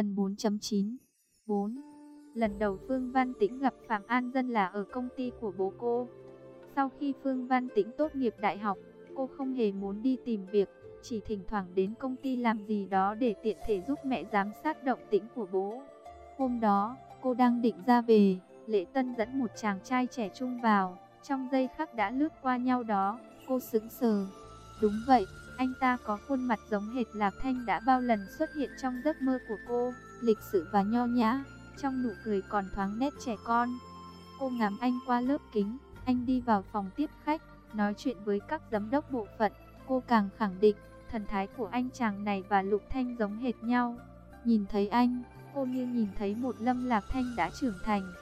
Phần 4.9 4. Lần đầu Phương Văn Tĩnh gặp Phạm An Dân là ở công ty của bố cô. Sau khi Phương Văn Tĩnh tốt nghiệp đại học, cô không hề muốn đi tìm việc, chỉ thỉnh thoảng đến công ty làm gì đó để tiện thể giúp mẹ giám sát động tĩnh của bố. Hôm đó, cô đang định ra về, Lệ Tân dẫn một chàng trai trẻ trung vào, trong giây khắc đã lướt qua nhau đó, cô sững sờ. Đúng vậy, anh ta có khuôn mặt giống hệt Lạc Thanh đã bao lần xuất hiện trong giấc mơ của cô, lịch sự và nho nhã, trong nụ cười còn thoáng nét trẻ con. Cô ngắm anh qua lớp kính, anh đi vào phòng tiếp khách, nói chuyện với các giám đốc bộ phận, cô càng khẳng định, thần thái của anh chàng này và Lục Thanh giống hệt nhau. Nhìn thấy anh, cô như nhìn thấy một Lâm Lạc Thanh đã trưởng thành.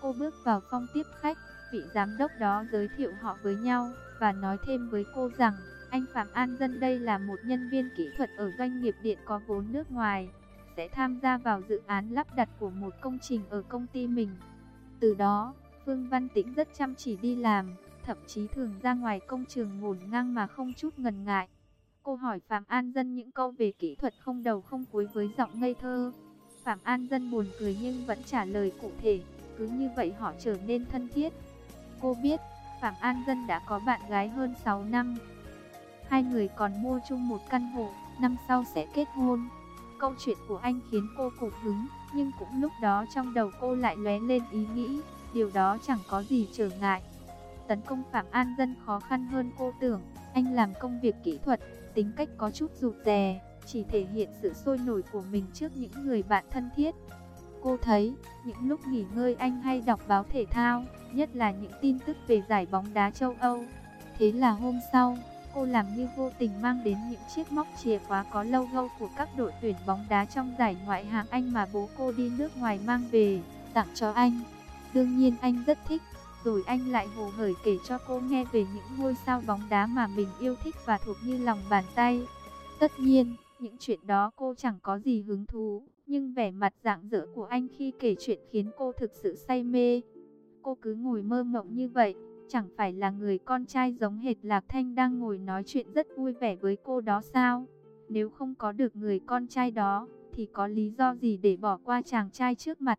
Cô bước vào phòng tiếp khách, vị giám đốc đó giới thiệu họ với nhau và nói thêm với cô rằng anh Phạm An Dân đây là một nhân viên kỹ thuật ở doanh nghiệp điện có vốn nước ngoài, sẽ tham gia vào dự án lắp đặt của một công trình ở công ty mình. Từ đó, Phương Văn Tĩnh rất chăm chỉ đi làm, thậm chí thường ra ngoài công trường ngổn ngang mà không chút ngần ngại. Cô hỏi Phạm An Dân những câu về kỹ thuật không đầu không cuối với giọng ngây thơ. Phạm An Dân buồn cười nhưng vẫn trả lời cụ thể, cứ như vậy họ trở nên thân thiết. Cô biết, Phạm An Dân đã có bạn gái hơn 6 năm. Hai người còn mua chung một căn hộ, năm sau sẽ kết hôn. Câu chuyện của anh khiến cô cục hứng, nhưng cũng lúc đó trong đầu cô lại lóe lên ý nghĩ, điều đó chẳng có gì trở ngại. Tấn công Phạm An Dân khó khăn hơn cô tưởng, anh làm công việc kỹ thuật, tính cách có chút rụt rè, chỉ thể hiện sự sôi nổi của mình trước những người bạn thân thiết. Cô thấy, những lúc nghỉ ngơi anh hay đọc báo thể thao, nhất là những tin tức về giải bóng đá châu Âu. Thế là hôm sau, cô làm như vô tình mang đến những chiếc móc chìa khóa có logo của các đội tuyển bóng đá trong giải ngoại hạng Anh mà bố cô đi nước ngoài mang về, tặng cho anh. Đương nhiên anh rất thích, rồi anh lại hồ hởi kể cho cô nghe về những ngôi sao bóng đá mà mình yêu thích và thuộc như lòng bàn tay. Tất nhiên, những chuyện đó cô chẳng có gì hứng thú, nhưng vẻ mặt rạng rỡ của anh khi kể chuyện khiến cô thực sự say mê. Cô cứ ngồi mơ mộng như vậy, chẳng phải là người con trai giống hệt Lạc Thanh đang ngồi nói chuyện rất vui vẻ với cô đó sao? Nếu không có được người con trai đó, thì có lý do gì để bỏ qua chàng trai trước mặt?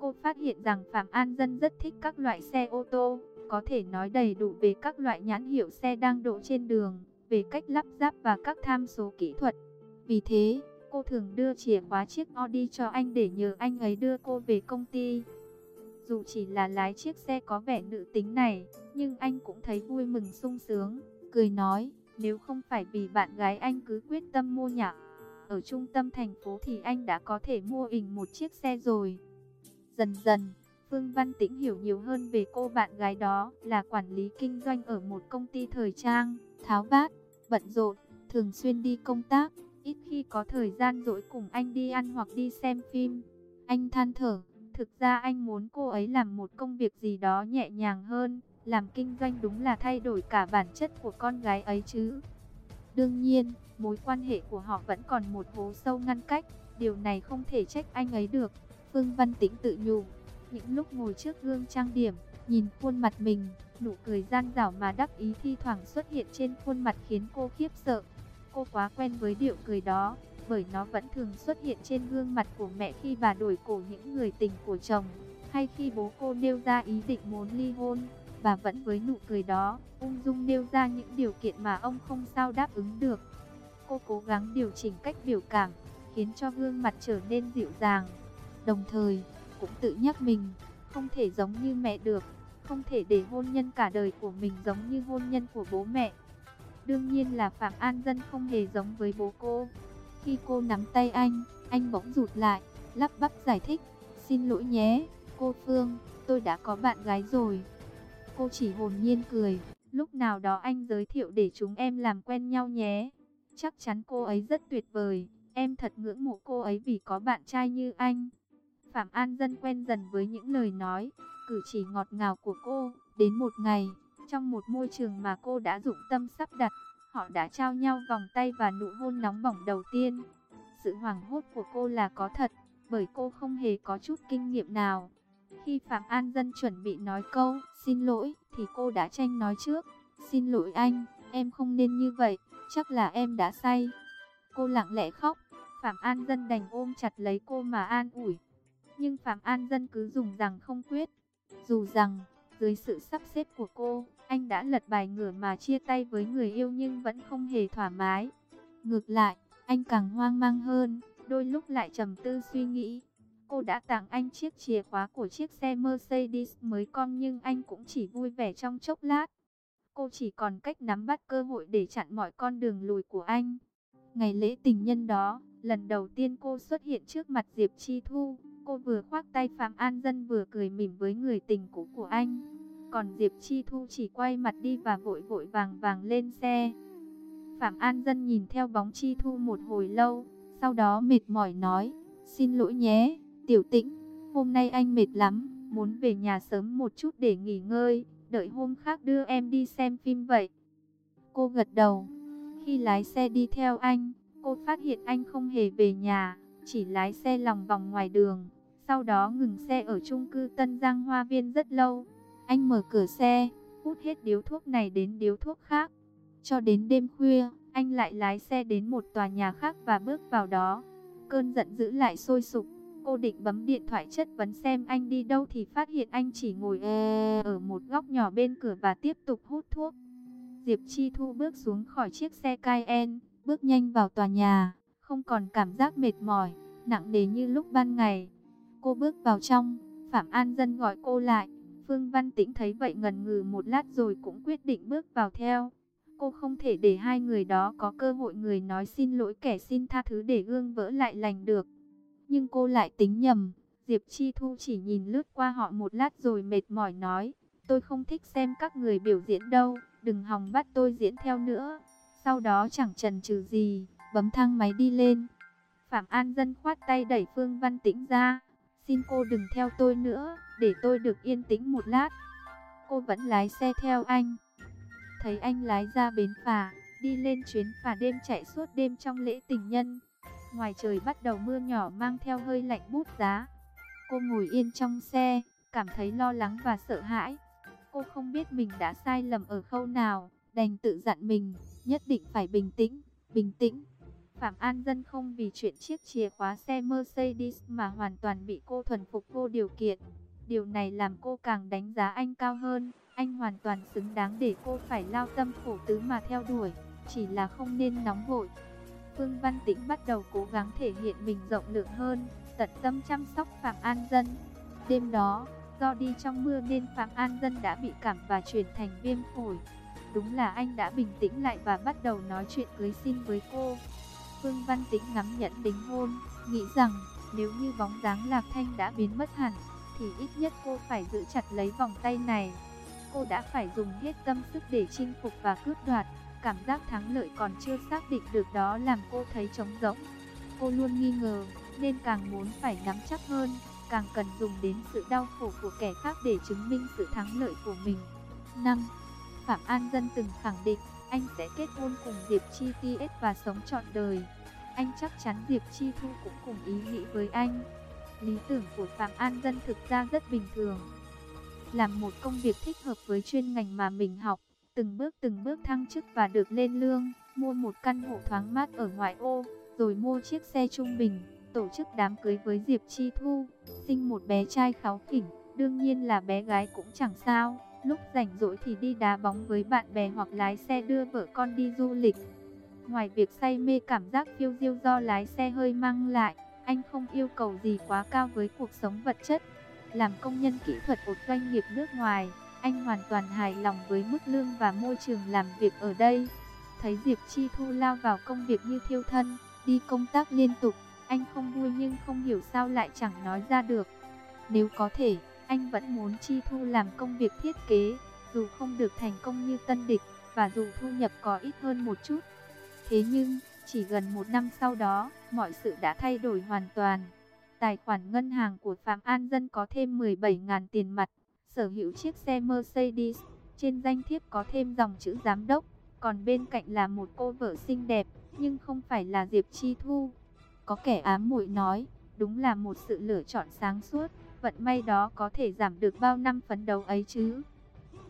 Cô phát hiện rằng Phạm An Dân rất thích các loại xe ô tô, có thể nói đầy đủ về các loại nhãn hiệu xe đang đỗ trên đường, về cách lắp ráp và các tham số kỹ thuật. Vì thế, cô thường đưa chìa khóa chiếc Audi cho anh để nhờ anh ấy đưa cô về công ty. Dù chỉ là lái chiếc xe có vẻ nữ tính này, nhưng anh cũng thấy vui mừng sung sướng, cười nói, nếu không phải vì bạn gái anh cứ quyết tâm mua nhà ở trung tâm thành phố thì anh đã có thể mua ỉnh một chiếc xe rồi. Dần dần, Phương Văn Tĩnh hiểu nhiều hơn về cô bạn gái đó là quản lý kinh doanh ở một công ty thời trang, tháo vát, bận rộn, thường xuyên đi công tác, ít khi có thời gian rỗi cùng anh đi ăn hoặc đi xem phim. Anh than thở, thực ra anh muốn cô ấy làm một công việc gì đó nhẹ nhàng hơn, làm kinh doanh đúng là thay đổi cả bản chất của con gái ấy chứ. Đương nhiên, mối quan hệ của họ vẫn còn một hố sâu ngăn cách, điều này không thể trách anh ấy được. Phương Văn Tĩnh tự nhủ, những lúc ngồi trước gương trang điểm, nhìn khuôn mặt mình, nụ cười gian dảo mà đắc ý thi thoảng xuất hiện trên khuôn mặt khiến cô khiếp sợ. Cô quá quen với điệu cười đó, bởi nó vẫn thường xuất hiện trên gương mặt của mẹ khi bà đổi cổ những người tình của chồng, hay khi bố cô nêu ra ý định muốn ly hôn. Bà vẫn với nụ cười đó, ung dung nêu ra những điều kiện mà ông không sao đáp ứng được. Cô cố gắng điều chỉnh cách biểu cảm, khiến cho gương mặt trở nên dịu dàng. Đồng thời, cũng tự nhắc mình, không thể giống như mẹ được, không thể để hôn nhân cả đời của mình giống như hôn nhân của bố mẹ. Đương nhiên là Phạm An Dân không hề giống với bố cô. Khi cô nắm tay anh, anh bỗng rụt lại, lắp bắp giải thích, xin lỗi nhé, cô Phương, tôi đã có bạn gái rồi. Cô chỉ hồn nhiên cười, lúc nào đó anh giới thiệu để chúng em làm quen nhau nhé. Chắc chắn cô ấy rất tuyệt vời, em thật ngưỡng mộ cô ấy vì có bạn trai như anh. Phạm An Dân quen dần với những lời nói, cử chỉ ngọt ngào của cô. Đến một ngày, trong một môi trường mà cô đã dụng tâm sắp đặt, họ đã trao nhau vòng tay và nụ hôn nóng bỏng đầu tiên. Sự hoảng hốt của cô là có thật, bởi cô không hề có chút kinh nghiệm nào. Khi Phạm An Dân chuẩn bị nói câu, xin lỗi, thì cô đã tranh nói trước. Xin lỗi anh, em không nên như vậy, chắc là em đã say. Cô lặng lẽ khóc, Phạm An Dân đành ôm chặt lấy cô mà an ủi. Nhưng Phạm An Dân cứ dùng rằng không quyết. Dù rằng, dưới sự sắp xếp của cô, anh đã lật bài ngửa mà chia tay với người yêu nhưng vẫn không hề thoải mái. Ngược lại, anh càng hoang mang hơn, đôi lúc lại trầm tư suy nghĩ. Cô đã tặng anh chiếc chìa khóa của chiếc xe Mercedes mới con nhưng anh cũng chỉ vui vẻ trong chốc lát. Cô chỉ còn cách nắm bắt cơ hội để chặn mọi con đường lùi của anh. Ngày lễ tình nhân đó, lần đầu tiên cô xuất hiện trước mặt Diệp Chi Thu. Cô vừa khoác tay Phạm An Dân vừa cười mỉm với người tình cũ của anh. Còn Diệp Chi Thu chỉ quay mặt đi và vội vội vàng vàng lên xe. Phạm An Dân nhìn theo bóng Chi Thu một hồi lâu, sau đó mệt mỏi nói, xin lỗi nhé, tiểu tĩnh, hôm nay anh mệt lắm, muốn về nhà sớm một chút để nghỉ ngơi, đợi hôm khác đưa em đi xem phim vậy. Cô gật đầu, khi lái xe đi theo anh, cô phát hiện anh không hề về nhà, chỉ lái xe lòng vòng ngoài đường, sau đó ngừng xe ở chung cư Tân Giang Hoa Viên rất lâu. Anh mở cửa xe, hút hết điếu thuốc này đến điếu thuốc khác. Cho đến đêm khuya, anh lại lái xe đến một tòa nhà khác và bước vào đó. Cơn giận dữ lại sôi sục. Cô định bấm điện thoại chất vấn xem anh đi đâu thì phát hiện anh chỉ ngồi e ở một góc nhỏ bên cửa và tiếp tục hút thuốc. Diệp Chi Thu bước xuống khỏi chiếc xe Cayenne, bước nhanh vào tòa nhà, không còn cảm giác mệt mỏi, nặng nề như lúc ban ngày. Cô bước vào trong, Phạm An Dân gọi cô lại. Phương Văn Tĩnh thấy vậy ngần ngừ một lát rồi cũng quyết định bước vào theo. Cô không thể để hai người đó có cơ hội người nói xin lỗi kẻ xin tha thứ để gương vỡ lại lành được. Nhưng cô lại tính nhầm. Diệp Chi Thu chỉ nhìn lướt qua họ một lát rồi mệt mỏi nói. Tôi không thích xem các người biểu diễn đâu. Đừng hòng bắt tôi diễn theo nữa. Sau đó chẳng chần chừ gì. Bấm thang máy đi lên. Phạm An Dân khoát tay đẩy Phương Văn Tĩnh ra. Xin cô đừng theo tôi nữa. Để tôi được yên tĩnh một lát. Cô vẫn lái xe theo anh. Thấy anh lái ra bến phà, đi lên chuyến phà đêm chạy suốt đêm trong lễ tình nhân. Ngoài trời bắt đầu mưa nhỏ mang theo hơi lạnh bút giá. Cô ngồi yên trong xe, cảm thấy lo lắng và sợ hãi. Cô không biết mình đã sai lầm ở khâu nào, đành tự dặn mình, nhất định phải bình tĩnh, bình tĩnh. Phạm An Dân không vì chuyện chiếc chìa khóa xe Mercedes mà hoàn toàn bị cô thuần phục vô điều kiện. Điều này làm cô càng đánh giá anh cao hơn. Anh hoàn toàn xứng đáng để cô phải lao tâm khổ tứ mà theo đuổi, chỉ là không nên nóng vội. Phương Văn Tĩnh bắt đầu cố gắng thể hiện mình rộng lượng hơn, tận tâm chăm sóc Phạm An Dân. Đêm đó, do đi trong mưa nên Phạm An Dân đã bị cảm và chuyển thành viêm phổi. Đúng là anh đã bình tĩnh lại và bắt đầu nói chuyện cưới xin với cô. Phương Văn Tĩnh ngắm nhẫn đính hôn, nghĩ rằng nếu như bóng dáng Lạc Thanh đã biến mất hẳn, thì ít nhất cô phải giữ chặt lấy vòng tay này cô đã phải dùng hết tâm sức để chinh phục và cướp đoạt. Cảm giác thắng lợi còn chưa xác định được đó làm cô thấy trống rỗng. Cô luôn nghi ngờ, nên càng muốn phải nắm chắc hơn, càng cần dùng đến sự đau khổ của kẻ khác để chứng minh sự thắng lợi của mình. 5. Phạm An Dân từng khẳng định, anh sẽ kết hôn cùng Diệp Chi TS và sống trọn đời. Anh chắc chắn Diệp Chi Thu cũng cùng ý nghĩ với anh. Lý tưởng của Phạm An Dân thực ra rất bình thường làm một công việc thích hợp với chuyên ngành mà mình học, từng bước từng bước thăng chức và được lên lương, mua một căn hộ thoáng mát ở ngoại ô, rồi mua chiếc xe trung bình, tổ chức đám cưới với Diệp Chi Thu, sinh một bé trai kháu khỉnh, đương nhiên là bé gái cũng chẳng sao, lúc rảnh rỗi thì đi đá bóng với bạn bè hoặc lái xe đưa vợ con đi du lịch. Ngoài việc say mê cảm giác phiêu diêu do lái xe hơi mang lại, anh không yêu cầu gì quá cao với cuộc sống vật chất. Làm công nhân kỹ thuật một doanh nghiệp nước ngoài, anh hoàn toàn hài lòng với mức lương và môi trường làm việc ở đây. Thấy Diệp Chi Thu lao vào công việc như thiêu thân, đi công tác liên tục, anh không vui nhưng không hiểu sao lại chẳng nói ra được. Nếu có thể, anh vẫn muốn Chi Thu làm công việc thiết kế, dù không được thành công như tân địch, và dù thu nhập có ít hơn một chút. Thế nhưng, chỉ gần một năm sau đó, mọi sự đã thay đổi hoàn toàn. Tài khoản ngân hàng của Phạm An Dân có thêm 17.000 tiền mặt, sở hữu chiếc xe Mercedes, trên danh thiếp có thêm dòng chữ giám đốc, còn bên cạnh là một cô vợ xinh đẹp, nhưng không phải là Diệp Chi Thu. Có kẻ ám muội nói, đúng là một sự lựa chọn sáng suốt, vận may đó có thể giảm được bao năm phấn đấu ấy chứ.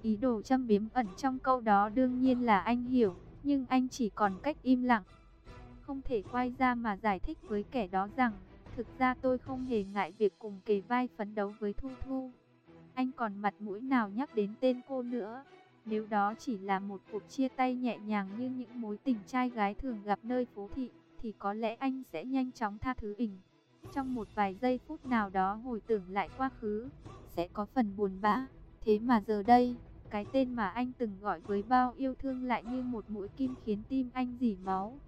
Ý đồ châm biếm ẩn trong câu đó đương nhiên là anh hiểu, nhưng anh chỉ còn cách im lặng. không thể quay ra mà giải thích với kẻ đó rằng, thực ra tôi không hề ngại việc cùng kề vai phấn đấu với Thu Thu. Anh còn mặt mũi nào nhắc đến tên cô nữa. Nếu đó chỉ là một cuộc chia tay nhẹ nhàng như những mối tình trai gái thường gặp nơi phố thị, thì có lẽ anh sẽ nhanh chóng tha thứ ỉnh. Trong một vài giây phút nào đó hồi tưởng lại quá khứ, sẽ có phần buồn bã. Thế mà giờ đây, cái tên mà anh từng gọi với bao yêu thương lại như một mũi kim khiến tim anh dỉ máu.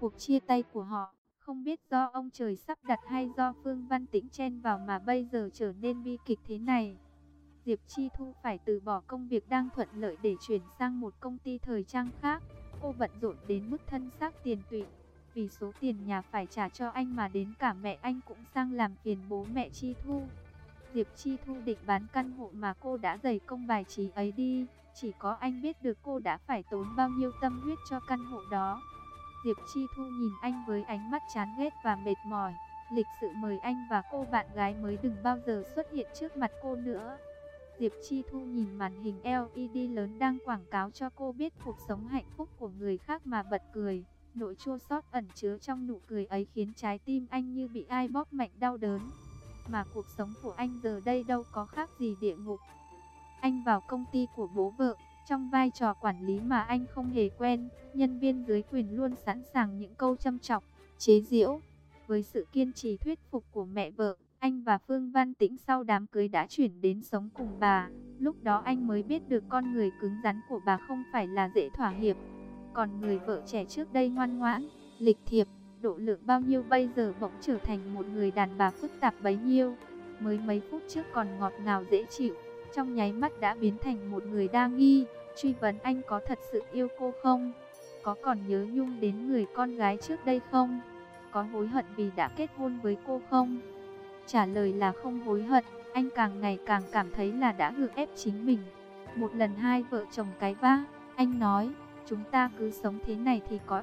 Cuộc chia tay của họ, không biết do ông trời sắp đặt hay do Phương Văn Tĩnh chen vào mà bây giờ trở nên bi kịch thế này. Diệp Chi Thu phải từ bỏ công việc đang thuận lợi để chuyển sang một công ty thời trang khác. Cô bận rộn đến mức thân xác tiền tụy. Vì số tiền nhà phải trả cho anh mà đến cả mẹ anh cũng sang làm phiền bố mẹ Chi Thu. Diệp Chi Thu định bán căn hộ mà cô đã dày công bài trí ấy đi. Chỉ có anh biết được cô đã phải tốn bao nhiêu tâm huyết cho căn hộ đó. Diệp Chi Thu nhìn anh với ánh mắt chán ghét và mệt mỏi. Lịch sự mời anh và cô bạn gái mới đừng bao giờ xuất hiện trước mặt cô nữa. Diệp Chi Thu nhìn màn hình LED lớn đang quảng cáo cho cô biết cuộc sống hạnh phúc của người khác mà bật cười. Nỗi chua xót ẩn chứa trong nụ cười ấy khiến trái tim anh như bị ai bóp mạnh đau đớn. Mà cuộc sống của anh giờ đây đâu có khác gì địa ngục. Anh vào công ty của bố vợ, trong vai trò quản lý mà anh không hề quen, nhân viên dưới quyền luôn sẵn sàng những câu châm chọc, chế giễu. Với sự kiên trì thuyết phục của mẹ vợ, anh và Phương Văn Tĩnh sau đám cưới đã chuyển đến sống cùng bà. Lúc đó anh mới biết được con người cứng rắn của bà không phải là dễ thỏa hiệp. Còn người vợ trẻ trước đây ngoan ngoãn, lịch thiệp, độ lượng bao nhiêu bây giờ bỗng trở thành một người đàn bà phức tạp bấy nhiêu. Mới mấy phút trước còn ngọt ngào dễ chịu, trong nháy mắt đã biến thành một người đa nghi, truy vấn anh có thật sự yêu cô không? Có còn nhớ nhung đến người con gái trước đây không? Có hối hận vì đã kết hôn với cô không? Trả lời là không hối hận, anh càng ngày càng cảm thấy là đã gượng ép chính mình. Một lần hai vợ chồng cái vã, anh nói, chúng ta cứ sống thế này thì có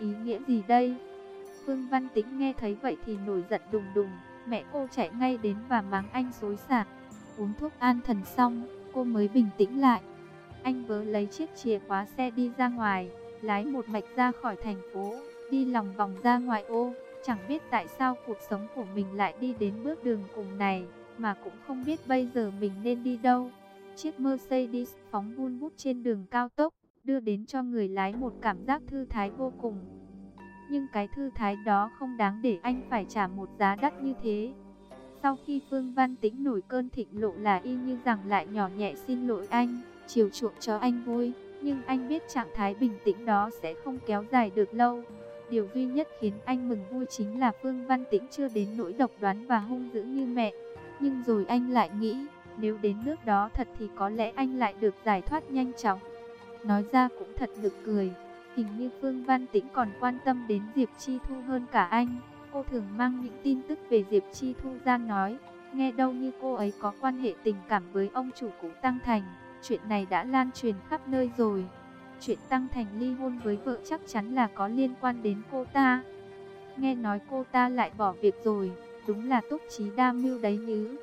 ý nghĩa gì đây? Phương Văn Tĩnh nghe thấy vậy thì nổi giận đùng đùng, mẹ cô chạy ngay đến và mắng anh xối xả. Uống thuốc an thần xong, cô mới bình tĩnh lại. Anh vớ lấy chiếc chìa khóa xe đi ra ngoài, lái một mạch ra khỏi thành phố, đi lòng vòng ra ngoài ô. Chẳng biết tại sao cuộc sống của mình lại đi đến bước đường cùng này, mà cũng không biết bây giờ mình nên đi đâu. Chiếc Mercedes phóng vun vút trên đường cao tốc, đưa đến cho người lái một cảm giác thư thái vô cùng. Nhưng cái thư thái đó không đáng để anh phải trả một giá đắt như thế. Sau khi Phương Văn Tĩnh nổi cơn thịnh lộ là y như rằng lại nhỏ nhẹ xin lỗi anh, chiều chuộng cho anh vui. Nhưng anh biết trạng thái bình tĩnh đó sẽ không kéo dài được lâu. Điều duy nhất khiến anh mừng vui chính là Phương Văn Tĩnh chưa đến nỗi độc đoán và hung dữ như mẹ. Nhưng rồi anh lại nghĩ, nếu đến nước đó thật thì có lẽ anh lại được giải thoát nhanh chóng. Nói ra cũng thật được cười, hình như Phương Văn Tĩnh còn quan tâm đến Diệp Chi Thu hơn cả anh. Cô thường mang những tin tức về Diệp Chi Thu ra nói, nghe đâu như cô ấy có quan hệ tình cảm với ông chủ cũ Tăng Thành. Chuyện này đã lan truyền khắp nơi rồi chuyện Tăng Thành ly hôn với vợ chắc chắn là có liên quan đến cô ta. Nghe nói cô ta lại bỏ việc rồi, đúng là túc trí đa mưu đấy nhứ.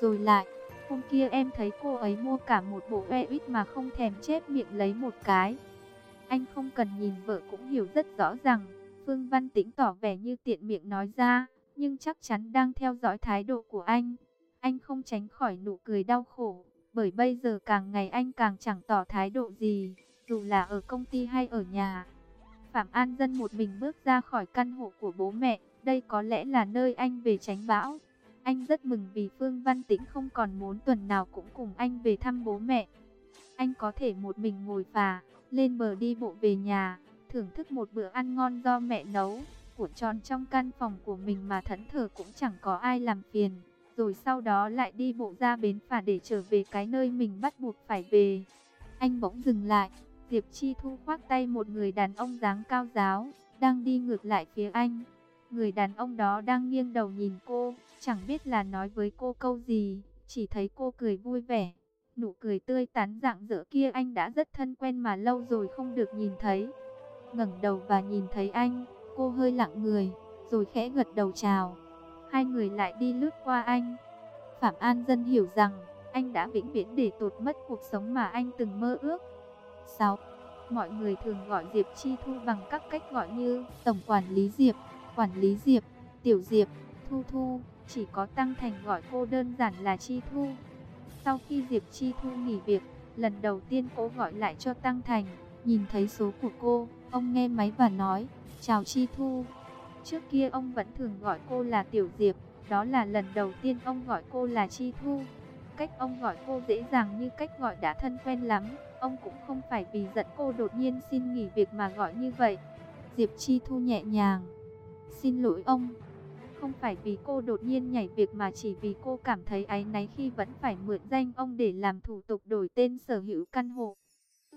Rồi lại, hôm kia em thấy cô ấy mua cả một bộ e ít mà không thèm chép miệng lấy một cái. Anh không cần nhìn vợ cũng hiểu rất rõ rằng, Phương Văn Tĩnh tỏ vẻ như tiện miệng nói ra, nhưng chắc chắn đang theo dõi thái độ của anh. Anh không tránh khỏi nụ cười đau khổ, bởi bây giờ càng ngày anh càng chẳng tỏ thái độ gì dù là ở công ty hay ở nhà. Phạm An Dân một mình bước ra khỏi căn hộ của bố mẹ, đây có lẽ là nơi anh về tránh bão. Anh rất mừng vì Phương Văn Tĩnh không còn muốn tuần nào cũng cùng anh về thăm bố mẹ. Anh có thể một mình ngồi phà, lên bờ đi bộ về nhà, thưởng thức một bữa ăn ngon do mẹ nấu, cuộn tròn trong căn phòng của mình mà thẫn thờ cũng chẳng có ai làm phiền. Rồi sau đó lại đi bộ ra bến phà để trở về cái nơi mình bắt buộc phải về. Anh bỗng dừng lại, Diệp Chi Thu khoác tay một người đàn ông dáng cao giáo, đang đi ngược lại phía anh. Người đàn ông đó đang nghiêng đầu nhìn cô, chẳng biết là nói với cô câu gì, chỉ thấy cô cười vui vẻ. Nụ cười tươi tắn dạng dỡ kia anh đã rất thân quen mà lâu rồi không được nhìn thấy. ngẩng đầu và nhìn thấy anh, cô hơi lặng người, rồi khẽ gật đầu chào. Hai người lại đi lướt qua anh. Phạm An Dân hiểu rằng, anh đã vĩnh viễn để tột mất cuộc sống mà anh từng mơ ước. 6. mọi người thường gọi Diệp Chi Thu bằng các cách gọi như Tổng Quản lý Diệp, Quản lý Diệp, Tiểu Diệp, Thu Thu, chỉ có Tăng Thành gọi cô đơn giản là Chi Thu. Sau khi Diệp Chi Thu nghỉ việc, lần đầu tiên cô gọi lại cho Tăng Thành, nhìn thấy số của cô, ông nghe máy và nói, chào Chi Thu. Trước kia ông vẫn thường gọi cô là Tiểu Diệp, đó là lần đầu tiên ông gọi cô là Chi Thu. Cách ông gọi cô dễ dàng như cách gọi đã thân quen lắm, ông cũng không phải vì giận cô đột nhiên xin nghỉ việc mà gọi như vậy. Diệp Chi Thu nhẹ nhàng, xin lỗi ông, không phải vì cô đột nhiên nhảy việc mà chỉ vì cô cảm thấy áy náy khi vẫn phải mượn danh ông để làm thủ tục đổi tên sở hữu căn hộ.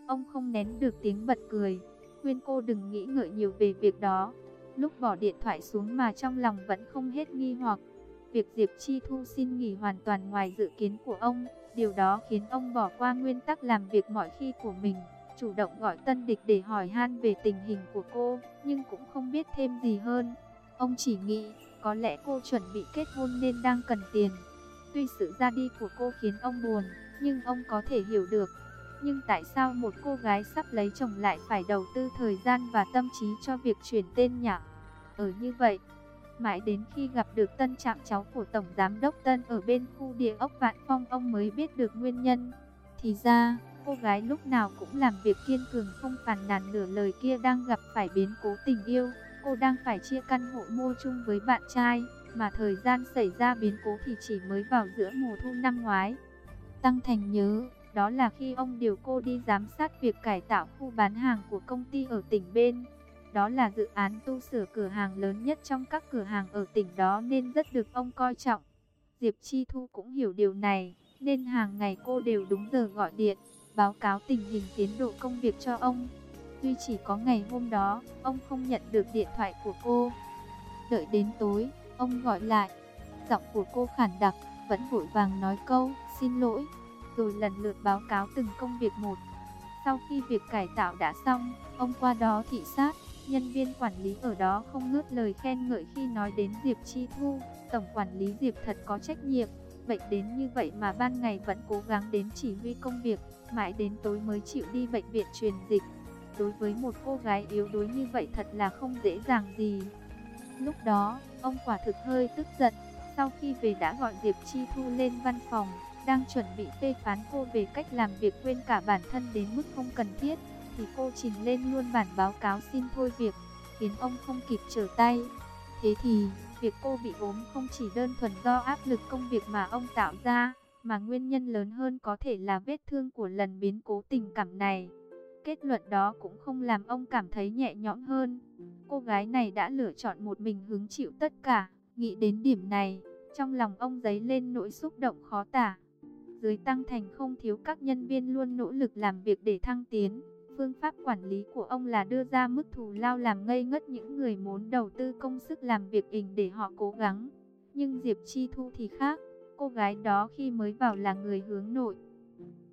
Ông không nén được tiếng bật cười, khuyên cô đừng nghĩ ngợi nhiều về việc đó. Lúc bỏ điện thoại xuống mà trong lòng vẫn không hết nghi hoặc. Việc Diệp Chi Thu xin nghỉ hoàn toàn ngoài dự kiến của ông, điều đó khiến ông bỏ qua nguyên tắc làm việc mọi khi của mình, chủ động gọi tân địch để hỏi han về tình hình của cô, nhưng cũng không biết thêm gì hơn. Ông chỉ nghĩ, có lẽ cô chuẩn bị kết hôn nên đang cần tiền. Tuy sự ra đi của cô khiến ông buồn, nhưng ông có thể hiểu được. Nhưng tại sao một cô gái sắp lấy chồng lại phải đầu tư thời gian và tâm trí cho việc chuyển tên nhỉ? Ở như vậy, mãi đến khi gặp được tân trạm cháu của Tổng Giám Đốc Tân ở bên khu địa ốc Vạn Phong ông mới biết được nguyên nhân. Thì ra, cô gái lúc nào cũng làm việc kiên cường không phàn nàn nửa lời kia đang gặp phải biến cố tình yêu. Cô đang phải chia căn hộ mua chung với bạn trai, mà thời gian xảy ra biến cố thì chỉ mới vào giữa mùa thu năm ngoái. Tăng Thành nhớ, đó là khi ông điều cô đi giám sát việc cải tạo khu bán hàng của công ty ở tỉnh bên. Đó là dự án tu sửa cửa hàng lớn nhất trong các cửa hàng ở tỉnh đó nên rất được ông coi trọng. Diệp Chi Thu cũng hiểu điều này, nên hàng ngày cô đều đúng giờ gọi điện, báo cáo tình hình tiến độ công việc cho ông tuy chỉ có ngày hôm đó, ông không nhận được điện thoại của cô. Đợi đến tối, ông gọi lại. Giọng của cô khản đặc, vẫn vội vàng nói câu, xin lỗi, rồi lần lượt báo cáo từng công việc một. Sau khi việc cải tạo đã xong, ông qua đó thị sát, nhân viên quản lý ở đó không ngớt lời khen ngợi khi nói đến Diệp Chi Thu, tổng quản lý Diệp thật có trách nhiệm. Bệnh đến như vậy mà ban ngày vẫn cố gắng đến chỉ huy công việc, mãi đến tối mới chịu đi bệnh viện truyền dịch. Đối với một cô gái yếu đuối như vậy thật là không dễ dàng gì. Lúc đó, ông quả thực hơi tức giận, sau khi về đã gọi Diệp Chi Thu lên văn phòng, đang chuẩn bị phê phán cô về cách làm việc quên cả bản thân đến mức không cần thiết, thì cô trình lên luôn bản báo cáo xin thôi việc, khiến ông không kịp trở tay. Thế thì, việc cô bị ốm không chỉ đơn thuần do áp lực công việc mà ông tạo ra, mà nguyên nhân lớn hơn có thể là vết thương của lần biến cố tình cảm này. Kết luận đó cũng không làm ông cảm thấy nhẹ nhõm hơn. Cô gái này đã lựa chọn một mình hứng chịu tất cả. Nghĩ đến điểm này, trong lòng ông dấy lên nỗi xúc động khó tả. Dưới tăng thành không thiếu các nhân viên luôn nỗ lực làm việc để thăng tiến. Phương pháp quản lý của ông là đưa ra mức thù lao làm ngây ngất những người muốn đầu tư công sức làm việc ỉnh để họ cố gắng. Nhưng Diệp Chi Thu thì khác, cô gái đó khi mới vào là người hướng nội.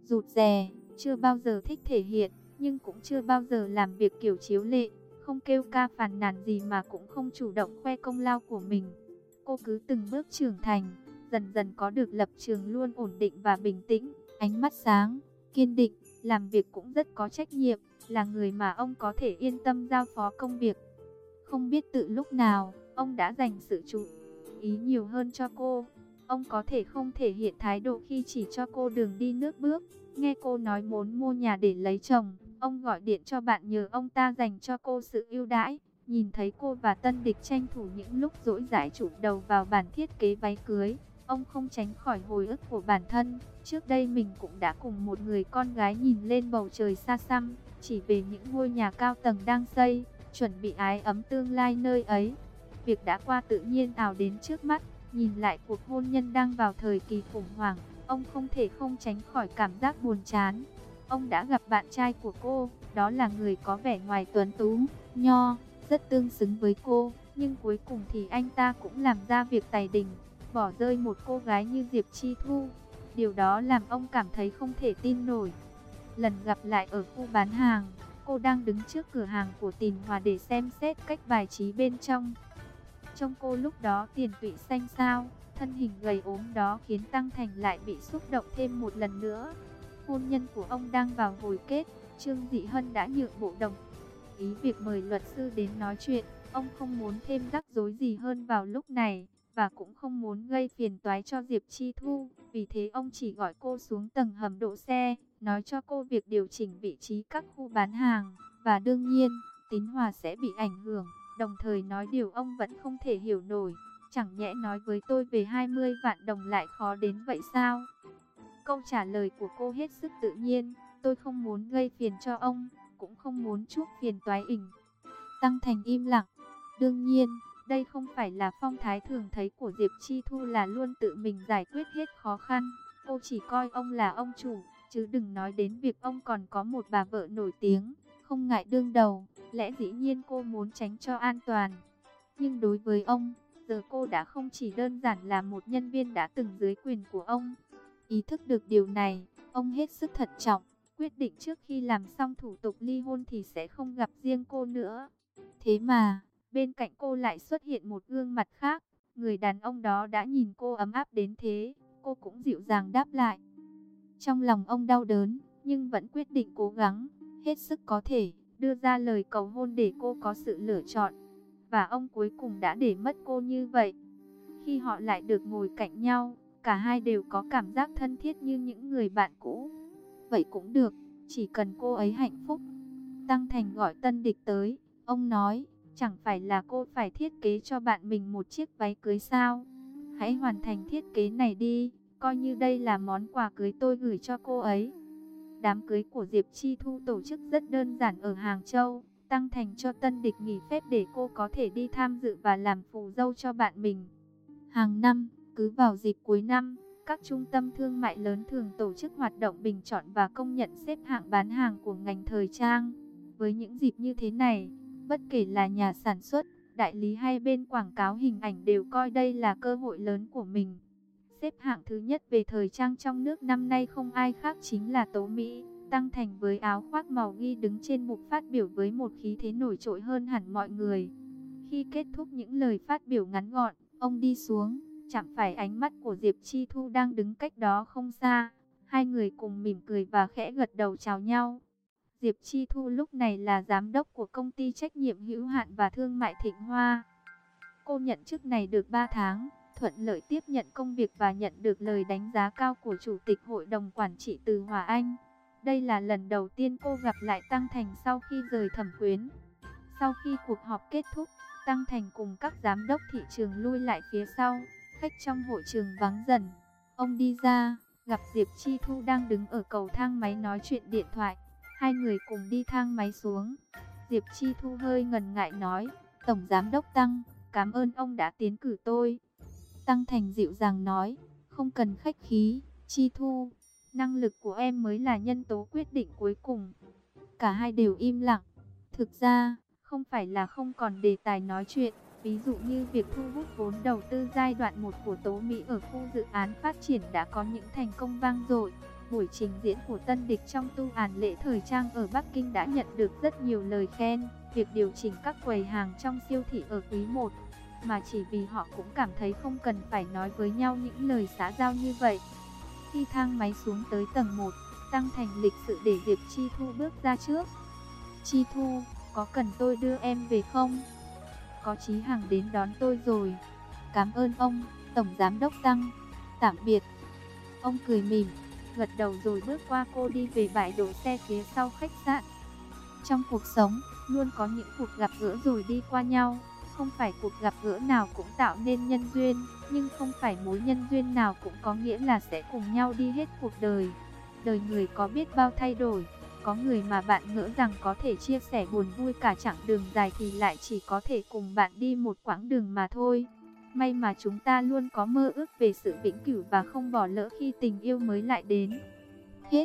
Rụt rè, chưa bao giờ thích thể hiện, nhưng cũng chưa bao giờ làm việc kiểu chiếu lệ, không kêu ca phàn nàn gì mà cũng không chủ động khoe công lao của mình. Cô cứ từng bước trưởng thành, dần dần có được lập trường luôn ổn định và bình tĩnh, ánh mắt sáng, kiên định, làm việc cũng rất có trách nhiệm, là người mà ông có thể yên tâm giao phó công việc. Không biết tự lúc nào, ông đã dành sự chú ý nhiều hơn cho cô. Ông có thể không thể hiện thái độ khi chỉ cho cô đường đi nước bước, nghe cô nói muốn mua nhà để lấy chồng, Ông gọi điện cho bạn nhờ ông ta dành cho cô sự ưu đãi. Nhìn thấy cô và tân địch tranh thủ những lúc rỗi rãi chụp đầu vào bản thiết kế váy cưới. Ông không tránh khỏi hồi ức của bản thân. Trước đây mình cũng đã cùng một người con gái nhìn lên bầu trời xa xăm. Chỉ về những ngôi nhà cao tầng đang xây. Chuẩn bị ái ấm tương lai nơi ấy. Việc đã qua tự nhiên ảo đến trước mắt. Nhìn lại cuộc hôn nhân đang vào thời kỳ khủng hoảng. Ông không thể không tránh khỏi cảm giác buồn chán. Ông đã gặp bạn trai của cô, đó là người có vẻ ngoài tuấn tú, nho, rất tương xứng với cô. Nhưng cuối cùng thì anh ta cũng làm ra việc tài đình, bỏ rơi một cô gái như Diệp Chi Thu. Điều đó làm ông cảm thấy không thể tin nổi. Lần gặp lại ở khu bán hàng, cô đang đứng trước cửa hàng của Tiền Hòa để xem xét cách bài trí bên trong. Trong cô lúc đó tiền tụy xanh sao, thân hình gầy ốm đó khiến Tăng Thành lại bị xúc động thêm một lần nữa hôn nhân của ông đang vào hồi kết, Trương Dị Hân đã nhượng bộ đồng ý việc mời luật sư đến nói chuyện. Ông không muốn thêm rắc rối gì hơn vào lúc này, và cũng không muốn gây phiền toái cho Diệp Chi Thu. Vì thế ông chỉ gọi cô xuống tầng hầm đỗ xe, nói cho cô việc điều chỉnh vị trí các khu bán hàng. Và đương nhiên, tín hòa sẽ bị ảnh hưởng, đồng thời nói điều ông vẫn không thể hiểu nổi. Chẳng nhẽ nói với tôi về 20 vạn đồng lại khó đến vậy sao? Câu trả lời của cô hết sức tự nhiên, tôi không muốn gây phiền cho ông, cũng không muốn chuốc phiền toái ỉnh. Tăng Thành im lặng, đương nhiên, đây không phải là phong thái thường thấy của Diệp Chi Thu là luôn tự mình giải quyết hết khó khăn. Cô chỉ coi ông là ông chủ, chứ đừng nói đến việc ông còn có một bà vợ nổi tiếng, không ngại đương đầu. Lẽ dĩ nhiên cô muốn tránh cho an toàn. Nhưng đối với ông, giờ cô đã không chỉ đơn giản là một nhân viên đã từng dưới quyền của ông. Ý thức được điều này, ông hết sức thận trọng, quyết định trước khi làm xong thủ tục ly hôn thì sẽ không gặp riêng cô nữa. Thế mà, bên cạnh cô lại xuất hiện một gương mặt khác, người đàn ông đó đã nhìn cô ấm áp đến thế, cô cũng dịu dàng đáp lại. Trong lòng ông đau đớn, nhưng vẫn quyết định cố gắng, hết sức có thể, đưa ra lời cầu hôn để cô có sự lựa chọn. Và ông cuối cùng đã để mất cô như vậy. Khi họ lại được ngồi cạnh nhau, cả hai đều có cảm giác thân thiết như những người bạn cũ. Vậy cũng được, chỉ cần cô ấy hạnh phúc. Tăng Thành gọi tân địch tới, ông nói, chẳng phải là cô phải thiết kế cho bạn mình một chiếc váy cưới sao? Hãy hoàn thành thiết kế này đi, coi như đây là món quà cưới tôi gửi cho cô ấy. Đám cưới của Diệp Chi Thu tổ chức rất đơn giản ở Hàng Châu, Tăng Thành cho tân địch nghỉ phép để cô có thể đi tham dự và làm phù dâu cho bạn mình. Hàng năm, cứ vào dịp cuối năm, các trung tâm thương mại lớn thường tổ chức hoạt động bình chọn và công nhận xếp hạng bán hàng của ngành thời trang. Với những dịp như thế này, bất kể là nhà sản xuất, đại lý hay bên quảng cáo hình ảnh đều coi đây là cơ hội lớn của mình. Xếp hạng thứ nhất về thời trang trong nước năm nay không ai khác chính là Tố Mỹ. Tăng Thành với áo khoác màu ghi đứng trên mục phát biểu với một khí thế nổi trội hơn hẳn mọi người. Khi kết thúc những lời phát biểu ngắn gọn, ông đi xuống, chạm phải ánh mắt của Diệp Chi Thu đang đứng cách đó không xa. Hai người cùng mỉm cười và khẽ gật đầu chào nhau. Diệp Chi Thu lúc này là giám đốc của công ty trách nhiệm hữu hạn và thương mại Thịnh Hoa. Cô nhận chức này được 3 tháng, thuận lợi tiếp nhận công việc và nhận được lời đánh giá cao của Chủ tịch Hội đồng Quản trị Từ Hòa Anh. Đây là lần đầu tiên cô gặp lại Tăng Thành sau khi rời thẩm quyến. Sau khi cuộc họp kết thúc, Tăng Thành cùng các giám đốc thị trường lui lại phía sau, khách trong hội trường vắng dần. Ông đi ra, gặp Diệp Chi Thu đang đứng ở cầu thang máy nói chuyện điện thoại. Hai người cùng đi thang máy xuống. Diệp Chi Thu hơi ngần ngại nói, Tổng Giám Đốc Tăng, cảm ơn ông đã tiến cử tôi. Tăng Thành dịu dàng nói, không cần khách khí, Chi Thu, năng lực của em mới là nhân tố quyết định cuối cùng. Cả hai đều im lặng. Thực ra, không phải là không còn đề tài nói chuyện, ví dụ như việc thu hút vốn đầu tư giai đoạn 1 của Tố Mỹ ở khu dự án phát triển đã có những thành công vang dội. Buổi trình diễn của tân địch trong tu án lễ thời trang ở Bắc Kinh đã nhận được rất nhiều lời khen. Việc điều chỉnh các quầy hàng trong siêu thị ở quý 1 mà chỉ vì họ cũng cảm thấy không cần phải nói với nhau những lời xã giao như vậy. Khi thang máy xuống tới tầng 1, Tăng Thành lịch sự để Diệp Chi Thu bước ra trước. Chi Thu, có cần tôi đưa em về không? Có Chí Hằng đến đón tôi rồi. Cảm ơn ông, Tổng Giám Đốc Tăng. Tạm biệt. Ông cười mỉm, gật đầu rồi bước qua cô đi về bãi đổ xe phía sau khách sạn. Trong cuộc sống, luôn có những cuộc gặp gỡ rồi đi qua nhau. Không phải cuộc gặp gỡ nào cũng tạo nên nhân duyên, nhưng không phải mối nhân duyên nào cũng có nghĩa là sẽ cùng nhau đi hết cuộc đời. Đời người có biết bao thay đổi, có người mà bạn ngỡ rằng có thể chia sẻ buồn vui cả chặng đường dài thì lại chỉ có thể cùng bạn đi một quãng đường mà thôi. May mà chúng ta luôn có mơ ước về sự vĩnh cửu và không bỏ lỡ khi tình yêu mới lại đến. Hết